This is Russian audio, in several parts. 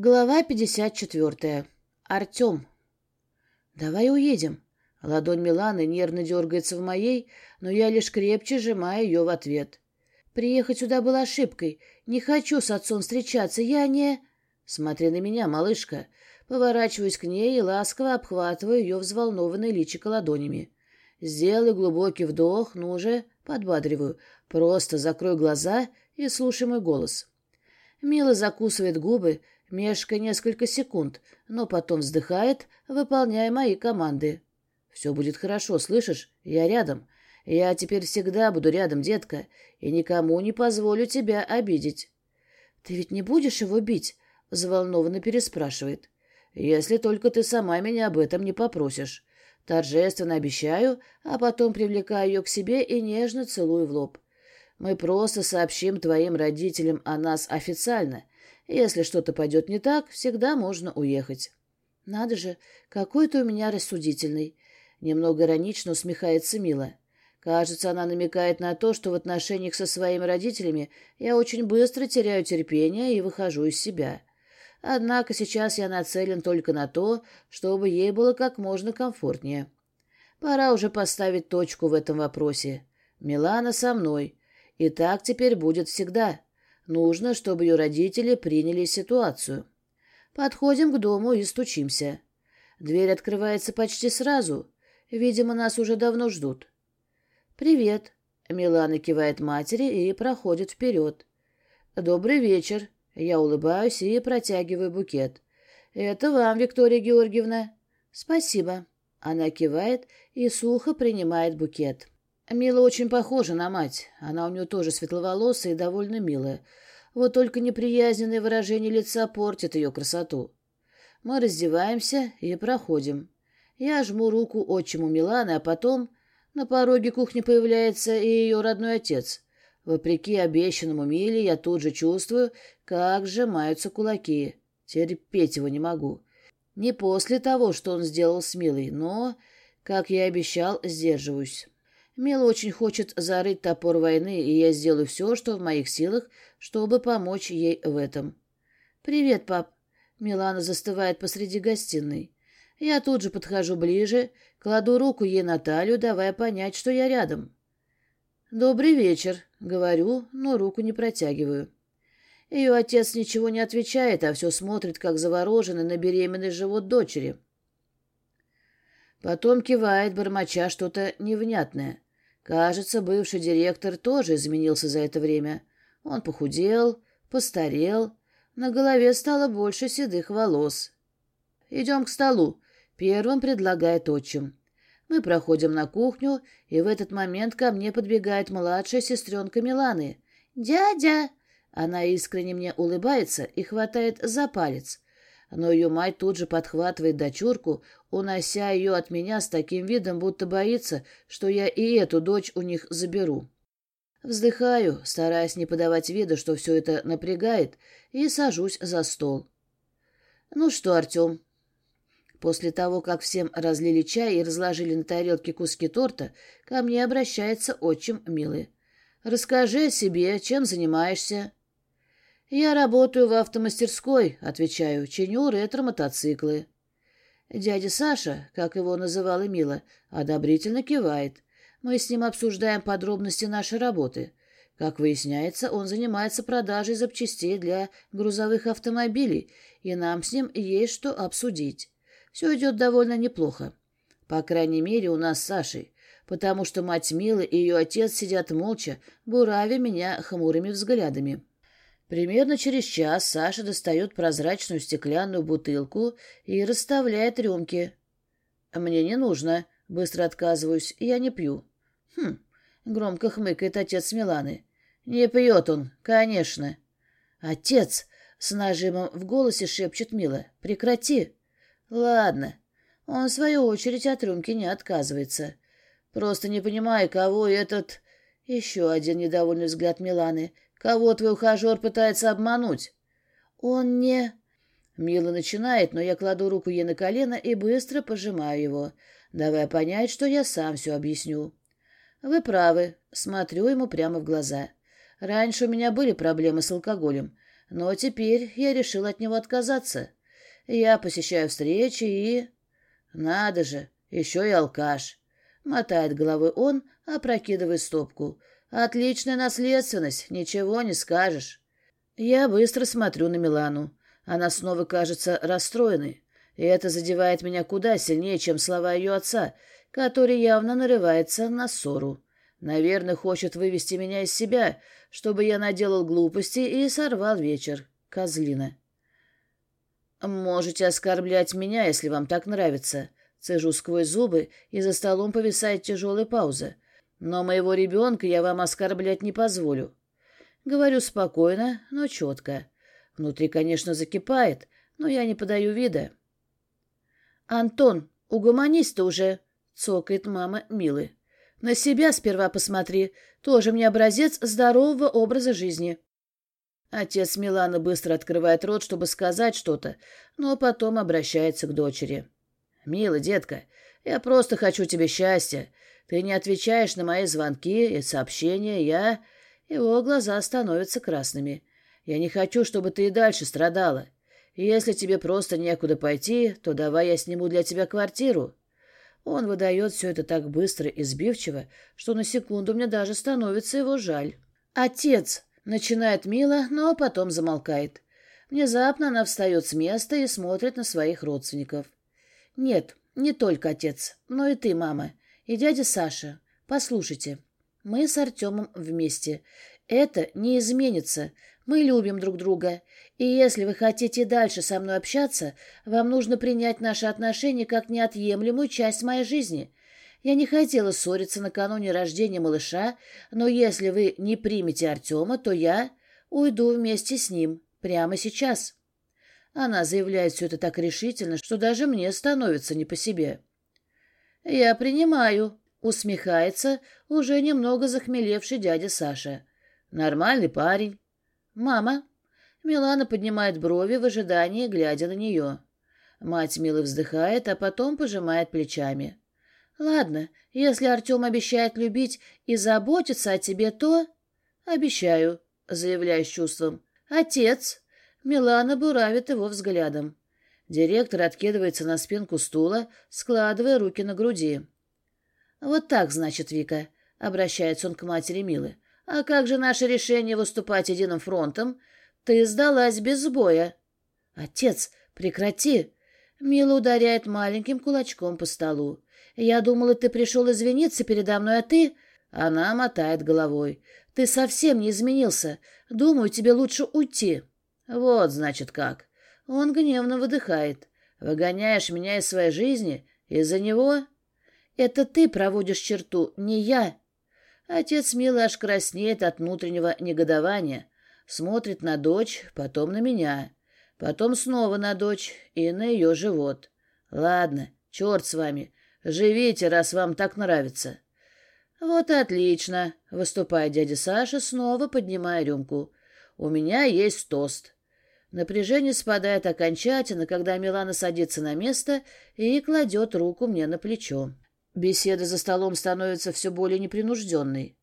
Глава 54. Артем. «Давай уедем». Ладонь Миланы нервно дергается в моей, но я лишь крепче сжимаю ее в ответ. «Приехать сюда было ошибкой. Не хочу с отцом встречаться. Я не...» «Смотри на меня, малышка». Поворачиваюсь к ней и ласково обхватываю ее взволнованное личико ладонями. Сделай глубокий вдох, ну же, подбадриваю. Просто закрой глаза и слушай мой голос. Мила закусывает губы, Мешка несколько секунд, но потом вздыхает, выполняя мои команды. «Все будет хорошо, слышишь? Я рядом. Я теперь всегда буду рядом, детка, и никому не позволю тебя обидеть». «Ты ведь не будешь его бить?» — взволнованно переспрашивает. «Если только ты сама меня об этом не попросишь. Торжественно обещаю, а потом привлекаю ее к себе и нежно целую в лоб. Мы просто сообщим твоим родителям о нас официально, если что-то пойдет не так, всегда можно уехать. Надо же, какой ты у меня рассудительный. Немного иронично усмехается Мила. Кажется, она намекает на то, что в отношениях со своими родителями я очень быстро теряю терпение и выхожу из себя. Однако сейчас я нацелен только на то, чтобы ей было как можно комфортнее. Пора уже поставить точку в этом вопросе. Милана со мной. И так теперь будет всегда. Нужно, чтобы ее родители приняли ситуацию. Подходим к дому и стучимся. Дверь открывается почти сразу. Видимо, нас уже давно ждут. «Привет», — Милана кивает матери и проходит вперед. «Добрый вечер». Я улыбаюсь и протягиваю букет. «Это вам, Виктория Георгиевна». «Спасибо». Она кивает и сухо принимает букет. Мила очень похожа на мать. Она у нее тоже светловолосая и довольно милая. Вот только неприязненное выражение лица портит ее красоту. Мы раздеваемся и проходим. Я жму руку отчиму Миланы, а потом на пороге кухни появляется и ее родной отец. Вопреки обещанному Миле, я тут же чувствую, как сжимаются кулаки. Терпеть его не могу. Не после того, что он сделал с Милой, но, как я и обещал, сдерживаюсь. Мила очень хочет зарыть топор войны, и я сделаю все, что в моих силах, чтобы помочь ей в этом. «Привет, пап». Милана застывает посреди гостиной. Я тут же подхожу ближе, кладу руку ей на талию, давая понять, что я рядом. «Добрый вечер», — говорю, но руку не протягиваю. Ее отец ничего не отвечает, а все смотрит, как завороженный на беременный живот дочери. Потом кивает, бормоча что-то невнятное. Кажется, бывший директор тоже изменился за это время. Он похудел, постарел, на голове стало больше седых волос. «Идем к столу», — первым предлагает отчим. Мы проходим на кухню, и в этот момент ко мне подбегает младшая сестренка Миланы. «Дядя!» Она искренне мне улыбается и хватает за палец но ее мать тут же подхватывает дочурку, унося ее от меня с таким видом, будто боится, что я и эту дочь у них заберу. Вздыхаю, стараясь не подавать вида, что все это напрягает, и сажусь за стол. «Ну что, Артем?» После того, как всем разлили чай и разложили на тарелке куски торта, ко мне обращается отчим Милый. «Расскажи о себе, чем занимаешься?» «Я работаю в автомастерской», — отвечаю, — «чиню ретро-мотоциклы». Дядя Саша, как его называла Мила, одобрительно кивает. Мы с ним обсуждаем подробности нашей работы. Как выясняется, он занимается продажей запчастей для грузовых автомобилей, и нам с ним есть что обсудить. Все идет довольно неплохо. По крайней мере, у нас с Сашей, потому что мать Милы и ее отец сидят молча, буравя меня хмурыми взглядами. Примерно через час Саша достает прозрачную стеклянную бутылку и расставляет рюмки. «Мне не нужно», — быстро отказываюсь, — «я не пью». «Хм», — громко хмыкает отец Миланы. «Не пьет он, конечно». «Отец!» — с нажимом в голосе шепчет Мила. «Прекрати». «Ладно». Он, в свою очередь, от рюмки не отказывается. «Просто не понимаю, кого этот...» Еще один недовольный взгляд Миланы — Кого твой ухажер пытается обмануть? Он не... Мила начинает, но я кладу руку ей на колено и быстро пожимаю его, давая понять, что я сам все объясню. Вы правы, смотрю ему прямо в глаза. Раньше у меня были проблемы с алкоголем, Но теперь я решил от него отказаться. Я посещаю встречи и... Надо же, еще и алкаш. Мотает головой он, опрокидывая стопку. Отличная наследственность, ничего не скажешь. Я быстро смотрю на Милану. Она снова кажется расстроенной. И это задевает меня куда сильнее, чем слова ее отца, который явно нарывается на ссору. Наверное, хочет вывести меня из себя, чтобы я наделал глупости и сорвал вечер. Козлина. «Можете оскорблять меня, если вам так нравится». Цежу сквозь зубы, и за столом повисает тяжелая пауза. «Но моего ребенка я вам оскорблять не позволю». Говорю спокойно, но четко. Внутри, конечно, закипает, но я не подаю вида. «Антон, угомонись ты уже!» — цокает мама Милы. «На себя сперва посмотри. Тоже мне образец здорового образа жизни». Отец Милана быстро открывает рот, чтобы сказать что-то, но потом обращается к дочери. «Мила, детка, я просто хочу тебе счастья. Ты не отвечаешь на мои звонки и сообщения, я...» Его глаза становятся красными. «Я не хочу, чтобы ты и дальше страдала. Если тебе просто некуда пойти, то давай я сниму для тебя квартиру». Он выдает все это так быстро и сбивчиво, что на секунду мне даже становится его жаль. «Отец!» Начинает мило, но потом замолкает. Внезапно она встает с места и смотрит на своих родственников. «Нет, не только отец, но и ты, мама, и дядя Саша. Послушайте, мы с Артемом вместе. Это не изменится. Мы любим друг друга. И если вы хотите дальше со мной общаться, вам нужно принять наши отношения как неотъемлемую часть моей жизни. Я не хотела ссориться накануне рождения малыша, но если вы не примете Артема, то я уйду вместе с ним прямо сейчас. Она заявляет все это так решительно, что даже мне становится не по себе. «Я принимаю», — усмехается уже немного захмелевший дядя Саша. «Нормальный парень». «Мама». Милана поднимает брови в ожидании, глядя на нее. Мать мило вздыхает, а потом пожимает плечами. «Ладно, если Артем обещает любить и заботиться о тебе, то...» «Обещаю», — заявляю с чувством. «Отец!» Милана буравит его взглядом. Директор откидывается на спинку стула, складывая руки на груди. «Вот так, значит, Вика», — обращается он к матери Милы. «А как же наше решение выступать единым фронтом? Ты сдалась без боя». «Отец, прекрати!» Мила ударяет маленьким кулачком по столу. Я думала, ты пришел извиниться передо мной, а ты...» Она мотает головой. «Ты совсем не изменился. Думаю, тебе лучше уйти». «Вот, значит, как». Он гневно выдыхает. «Выгоняешь меня из своей жизни? Из-за него?» «Это ты проводишь черту, не я». Отец мило аж краснеет от внутреннего негодования. Смотрит на дочь, потом на меня. Потом снова на дочь и на ее живот. «Ладно, черт с вами. Живите, раз вам так нравится. Вот и отлично, выступает дядя Саша, снова поднимая рюмку. У меня есть тост. Напряжение спадает окончательно, когда Милана садится на место и кладет руку мне на плечо. Беседа за столом становится все более непринужденной.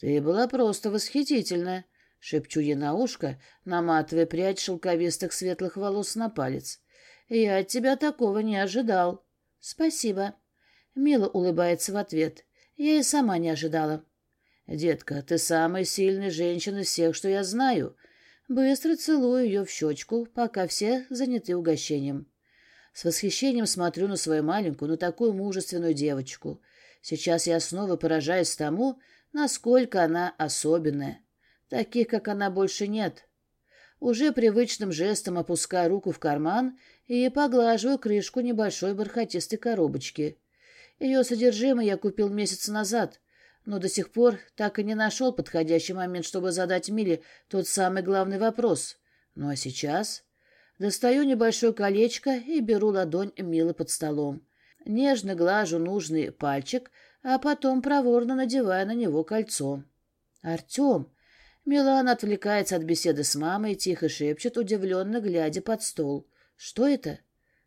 «Ты была просто восхитительна», — шепчу ей на ушко, наматывая прядь шелковистых светлых волос на палец. «Я от тебя такого не ожидал». «Спасибо». Мила улыбается в ответ. Я и сама не ожидала. «Детка, ты самая сильная женщина из всех, что я знаю». Быстро целую ее в щечку, пока все заняты угощением. С восхищением смотрю на свою маленькую, но такую мужественную девочку. Сейчас я снова поражаюсь тому, насколько она особенная. Таких, как она, больше нет. Уже привычным жестом опускаю руку в карман и поглаживаю крышку небольшой бархатистой коробочки. Ее содержимое я купил месяц назад, но до сих пор так и не нашел подходящий момент, чтобы задать Миле тот самый главный вопрос. Ну а сейчас... Достаю небольшое колечко и беру ладонь Милы под столом. Нежно глажу нужный пальчик, а потом проворно надеваю на него кольцо. «Артем!» Милан отвлекается от беседы с мамой и тихо шепчет, удивленно глядя под стол. «Что это?»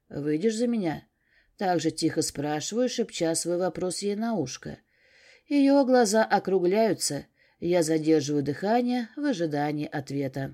«Выйдешь за меня?» Так же тихо спрашиваю, шепча свой вопрос ей на ушко. Ее глаза округляются. Я задерживаю дыхание в ожидании ответа.